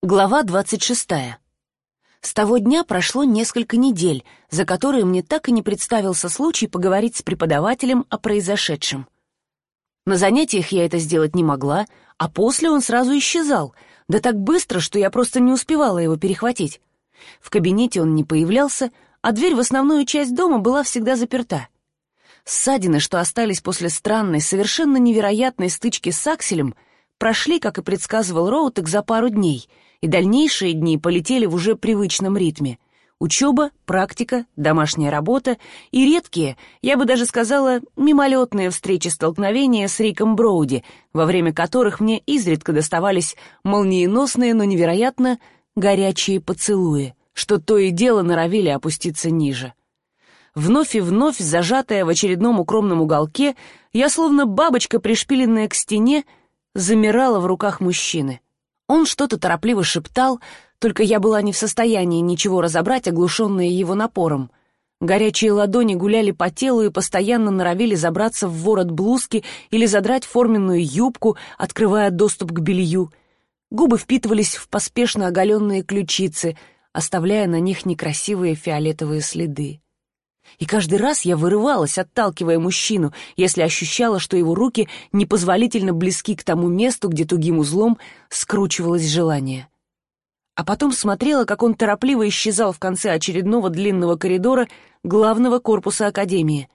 Глава двадцать шестая. С того дня прошло несколько недель, за которые мне так и не представился случай поговорить с преподавателем о произошедшем. На занятиях я это сделать не могла, а после он сразу исчезал, да так быстро, что я просто не успевала его перехватить. В кабинете он не появлялся, а дверь в основную часть дома была всегда заперта. Ссадины, что остались после странной, совершенно невероятной стычки с Акселем, прошли, как и предсказывал Роутек, за пару дней — и дальнейшие дни полетели в уже привычном ритме. Учеба, практика, домашняя работа и редкие, я бы даже сказала, мимолетные встречи-столкновения с Риком Броуди, во время которых мне изредка доставались молниеносные, но невероятно горячие поцелуи, что то и дело норовили опуститься ниже. Вновь и вновь, зажатая в очередном укромном уголке, я, словно бабочка, пришпиленная к стене, замирала в руках мужчины — он что-то торопливо шептал, только я была не в состоянии ничего разобрать, оглушенная его напором. Горячие ладони гуляли по телу и постоянно норовили забраться в ворот блузки или задрать форменную юбку, открывая доступ к белью. Губы впитывались в поспешно оголенные ключицы, оставляя на них некрасивые фиолетовые следы. И каждый раз я вырывалась, отталкивая мужчину, если ощущала, что его руки непозволительно близки к тому месту, где тугим узлом скручивалось желание. А потом смотрела, как он торопливо исчезал в конце очередного длинного коридора главного корпуса Академии.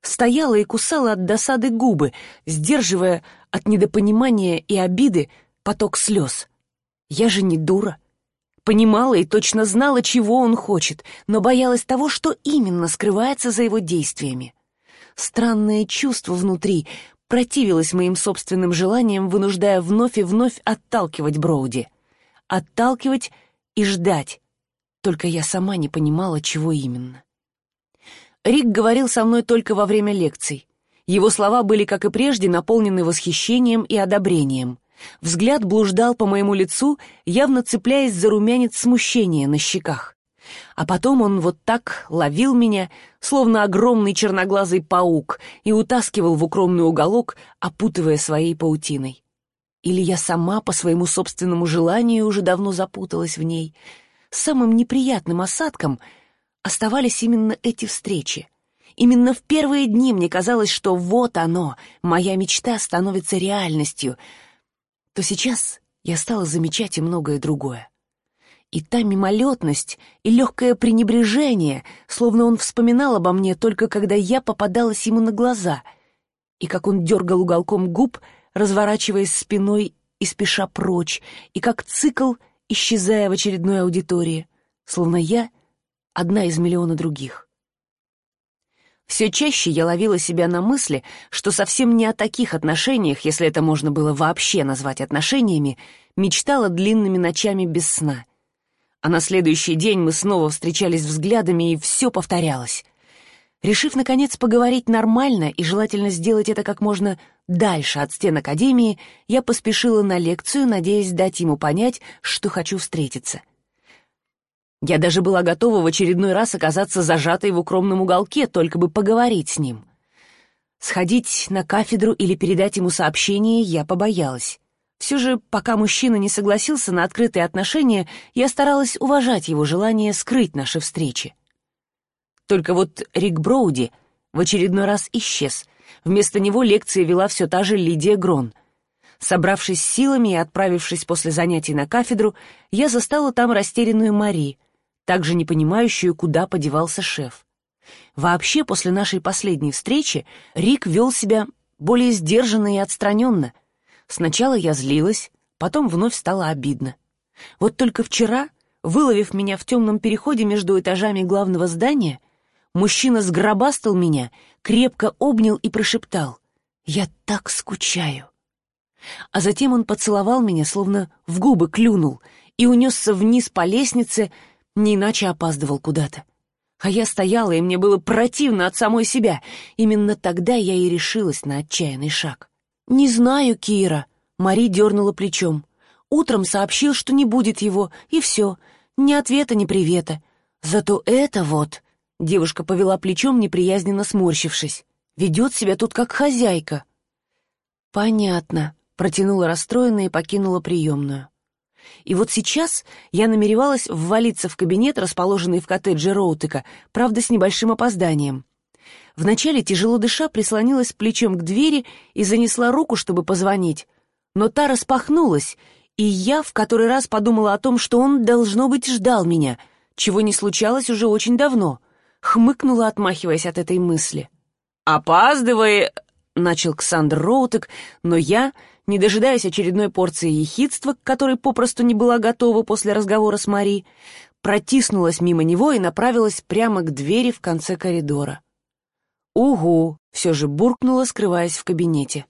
Стояла и кусала от досады губы, сдерживая от недопонимания и обиды поток слез. Я же не дура. Понимала и точно знала, чего он хочет, но боялась того, что именно скрывается за его действиями. Странное чувство внутри противилось моим собственным желаниям, вынуждая вновь и вновь отталкивать Броуди. Отталкивать и ждать. Только я сама не понимала, чего именно. Рик говорил со мной только во время лекций. Его слова были, как и прежде, наполнены восхищением и одобрением. Взгляд блуждал по моему лицу, явно цепляясь за румянец смущения на щеках. А потом он вот так ловил меня, словно огромный черноглазый паук, и утаскивал в укромный уголок, опутывая своей паутиной. Или я сама по своему собственному желанию уже давно запуталась в ней. Самым неприятным осадком оставались именно эти встречи. Именно в первые дни мне казалось, что вот оно, моя мечта становится реальностью — то сейчас я стала замечать и многое другое. И та мимолетность, и легкое пренебрежение, словно он вспоминал обо мне только когда я попадалась ему на глаза, и как он дергал уголком губ, разворачиваясь спиной и спеша прочь, и как цикл, исчезая в очередной аудитории, словно я — одна из миллиона других. Все чаще я ловила себя на мысли, что совсем не о таких отношениях, если это можно было вообще назвать отношениями, мечтала длинными ночами без сна. А на следующий день мы снова встречались взглядами, и все повторялось. Решив, наконец, поговорить нормально и желательно сделать это как можно дальше от стен Академии, я поспешила на лекцию, надеясь дать ему понять, что хочу встретиться — я даже была готова в очередной раз оказаться зажатой в укромном уголке, только бы поговорить с ним. Сходить на кафедру или передать ему сообщение я побоялась. Все же, пока мужчина не согласился на открытые отношения, я старалась уважать его желание скрыть наши встречи. Только вот Рик Броуди в очередной раз исчез. Вместо него лекции вела все та же Лидия Грон. Собравшись силами и отправившись после занятий на кафедру, я застала там растерянную Мари — также не понимающую, куда подевался шеф. Вообще, после нашей последней встречи Рик вел себя более сдержанно и отстраненно. Сначала я злилась, потом вновь стало обидно. Вот только вчера, выловив меня в темном переходе между этажами главного здания, мужчина сгробастал меня, крепко обнял и прошептал «Я так скучаю». А затем он поцеловал меня, словно в губы клюнул, и унесся вниз по лестнице, не иначе опаздывал куда-то. А я стояла, и мне было противно от самой себя. Именно тогда я и решилась на отчаянный шаг. «Не знаю, Кира», — Мари дернула плечом. «Утром сообщил, что не будет его, и все. Ни ответа, ни привета. Зато это вот...» Девушка повела плечом, неприязненно сморщившись. «Ведет себя тут как хозяйка». «Понятно», — протянула расстроенная и покинула приемную. И вот сейчас я намеревалась ввалиться в кабинет, расположенный в коттедже Роутека, правда, с небольшим опозданием. Вначале, тяжело дыша, прислонилась плечом к двери и занесла руку, чтобы позвонить. Но та распахнулась, и я в который раз подумала о том, что он, должно быть, ждал меня, чего не случалось уже очень давно. Хмыкнула, отмахиваясь от этой мысли. «Опаздывай!» — начал Ксандр Роутек, но я, не дожидаясь очередной порции ехидства, к которой попросту не была готова после разговора с Мари, протиснулась мимо него и направилась прямо к двери в конце коридора. «Угу!» — все же буркнула, скрываясь в кабинете.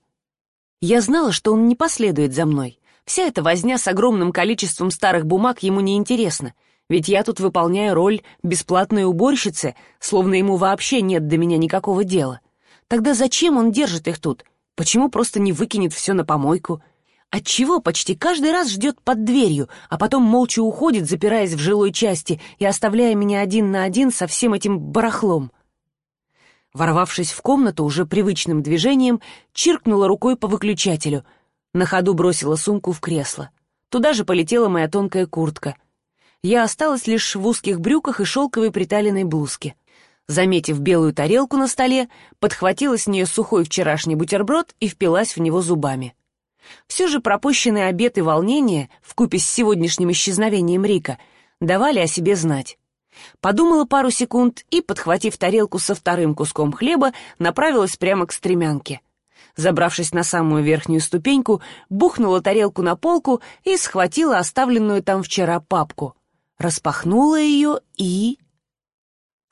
Я знала, что он не последует за мной. Вся эта возня с огромным количеством старых бумаг ему не интересна, ведь я тут выполняю роль бесплатной уборщицы, словно ему вообще нет до меня никакого дела. Тогда зачем он держит их тут? Почему просто не выкинет все на помойку? Отчего почти каждый раз ждет под дверью, а потом молча уходит, запираясь в жилой части и оставляя меня один на один со всем этим барахлом? Ворвавшись в комнату уже привычным движением, чиркнула рукой по выключателю. На ходу бросила сумку в кресло. Туда же полетела моя тонкая куртка. Я осталась лишь в узких брюках и шелковой приталенной блузке. Заметив белую тарелку на столе, подхватила с нее сухой вчерашний бутерброд и впилась в него зубами. Все же пропущенные обед и волнение, вкупе с сегодняшним исчезновением Рика, давали о себе знать. Подумала пару секунд и, подхватив тарелку со вторым куском хлеба, направилась прямо к стремянке. Забравшись на самую верхнюю ступеньку, бухнула тарелку на полку и схватила оставленную там вчера папку. Распахнула ее и...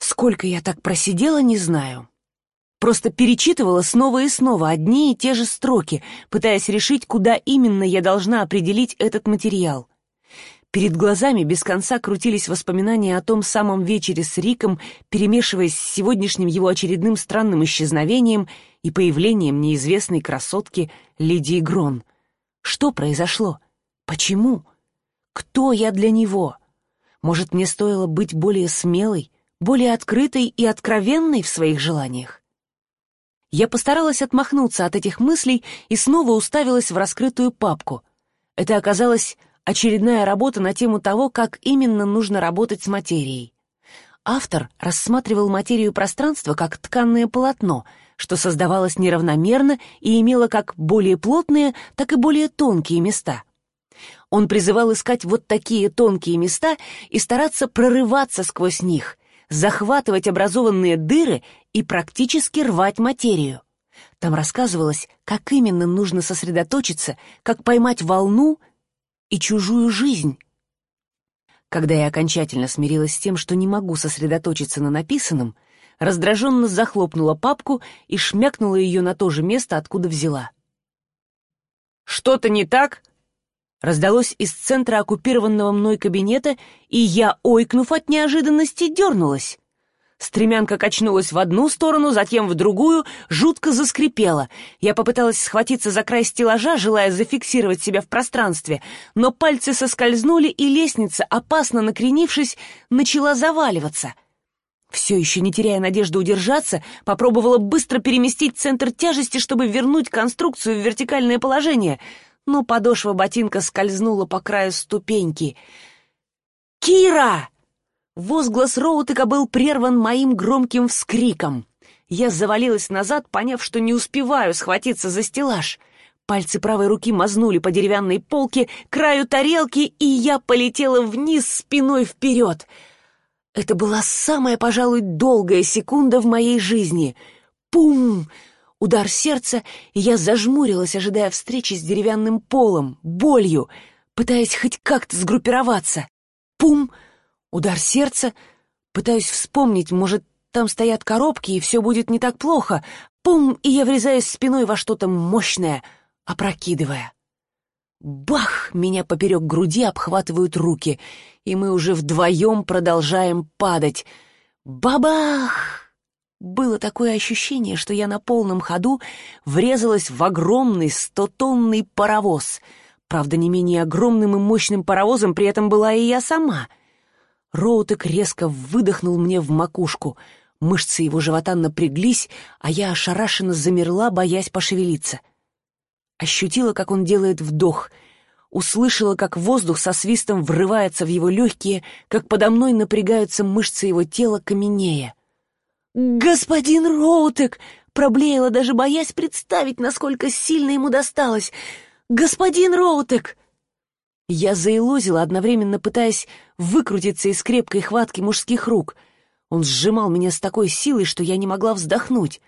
Сколько я так просидела, не знаю. Просто перечитывала снова и снова одни и те же строки, пытаясь решить, куда именно я должна определить этот материал. Перед глазами без конца крутились воспоминания о том самом вечере с Риком, перемешиваясь с сегодняшним его очередным странным исчезновением и появлением неизвестной красотки Лидии Грон. Что произошло? Почему? Кто я для него? Может, мне стоило быть более смелой, более открытой и откровенной в своих желаниях? Я постаралась отмахнуться от этих мыслей и снова уставилась в раскрытую папку. Это оказалось очередная работа на тему того, как именно нужно работать с материей. Автор рассматривал материю пространства как тканное полотно, что создавалось неравномерно и имело как более плотные, так и более тонкие места. Он призывал искать вот такие тонкие места и стараться прорываться сквозь них, захватывать образованные дыры и практически рвать материю. Там рассказывалось, как именно нужно сосредоточиться, как поймать волну — и чужую жизнь. Когда я окончательно смирилась с тем, что не могу сосредоточиться на написанном, раздраженно захлопнула папку и шмякнула ее на то же место, откуда взяла. «Что-то не так?» Раздалось из центра оккупированного мной кабинета, и я, ойкнув от неожиданности, дернулась. Стремянка качнулась в одну сторону, затем в другую, жутко заскрипела. Я попыталась схватиться за край стеллажа, желая зафиксировать себя в пространстве, но пальцы соскользнули, и лестница, опасно накренившись, начала заваливаться. Все еще не теряя надежды удержаться, попробовала быстро переместить центр тяжести, чтобы вернуть конструкцию в вертикальное положение, но подошва ботинка скользнула по краю ступеньки. «Кира!» Возглас Роутека был прерван моим громким вскриком. Я завалилась назад, поняв, что не успеваю схватиться за стеллаж. Пальцы правой руки мазнули по деревянной полке, краю тарелки, и я полетела вниз спиной вперед. Это была самая, пожалуй, долгая секунда в моей жизни. Пум! Удар сердца, и я зажмурилась, ожидая встречи с деревянным полом, болью, пытаясь хоть как-то сгруппироваться. Пум! Удар сердца. Пытаюсь вспомнить, может, там стоят коробки, и все будет не так плохо. Пум, и я врезаюсь спиной во что-то мощное, опрокидывая. Бах! Меня поперек груди обхватывают руки, и мы уже вдвоем продолжаем падать. Бабах! Было такое ощущение, что я на полном ходу врезалась в огромный стотонный паровоз. Правда, не менее огромным и мощным паровозом при этом была и я сама — Роутек резко выдохнул мне в макушку. Мышцы его живота напряглись, а я ошарашенно замерла, боясь пошевелиться. Ощутила, как он делает вдох. услышала, как воздух со свистом врывается в его легкие, как подо мной напрягаются мышцы его тела каменея. «Господин Роутек!» — проблеяла, даже боясь представить, насколько сильно ему досталось. «Господин Роутек!» Я заилозила, одновременно пытаясь выкрутиться из крепкой хватки мужских рук. Он сжимал меня с такой силой, что я не могла вздохнуть.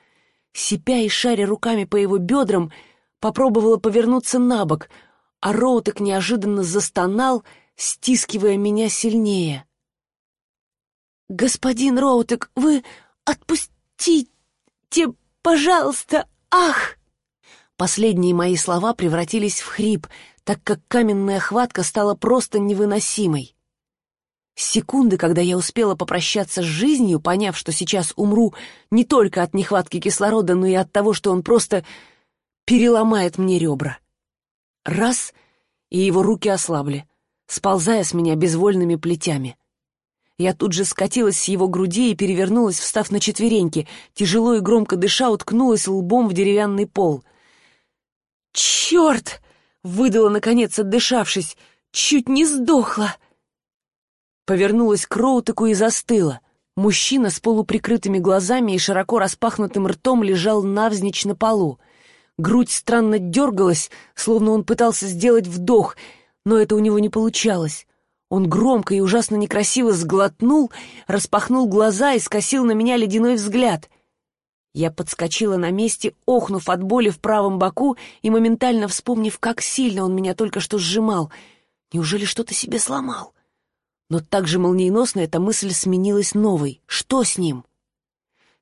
Сипя и шаря руками по его бедрам, попробовала повернуться на бок, а Роутек неожиданно застонал, стискивая меня сильнее. «Господин Роутек, вы отпустите, пожалуйста, ах!» Последние мои слова превратились в хрип, так как каменная хватка стала просто невыносимой. Секунды, когда я успела попрощаться с жизнью, поняв, что сейчас умру не только от нехватки кислорода, но и от того, что он просто переломает мне ребра. Раз — и его руки ослабли, сползая с меня безвольными плетями. Я тут же скатилась с его груди и перевернулась, встав на четвереньки, тяжело и громко дыша, уткнулась лбом в деревянный пол. «Черт!» — выдала, наконец, отдышавшись. «Чуть не сдохла!» Повернулась к Роутеку и застыла. Мужчина с полуприкрытыми глазами и широко распахнутым ртом лежал навзничь на полу. Грудь странно дергалась, словно он пытался сделать вдох, но это у него не получалось. Он громко и ужасно некрасиво сглотнул, распахнул глаза и скосил на меня ледяной взгляд. Я подскочила на месте, охнув от боли в правом боку и моментально вспомнив, как сильно он меня только что сжимал. Неужели что-то себе сломал? Но так же молниеносно эта мысль сменилась новой. Что с ним?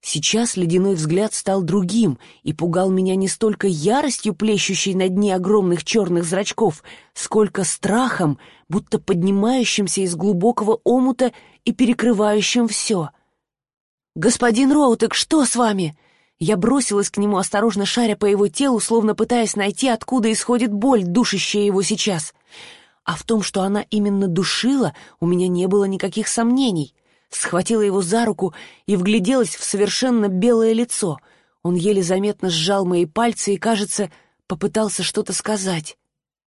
Сейчас ледяной взгляд стал другим и пугал меня не столько яростью, плещущей на дне огромных черных зрачков, сколько страхом, будто поднимающимся из глубокого омута и перекрывающим все. «Господин Роутек, что с вами?» Я бросилась к нему, осторожно шаря по его телу, словно пытаясь найти, откуда исходит боль, душащая его сейчас. А в том, что она именно душила, у меня не было никаких сомнений схватила его за руку и вгляделась в совершенно белое лицо. Он еле заметно сжал мои пальцы и, кажется, попытался что-то сказать.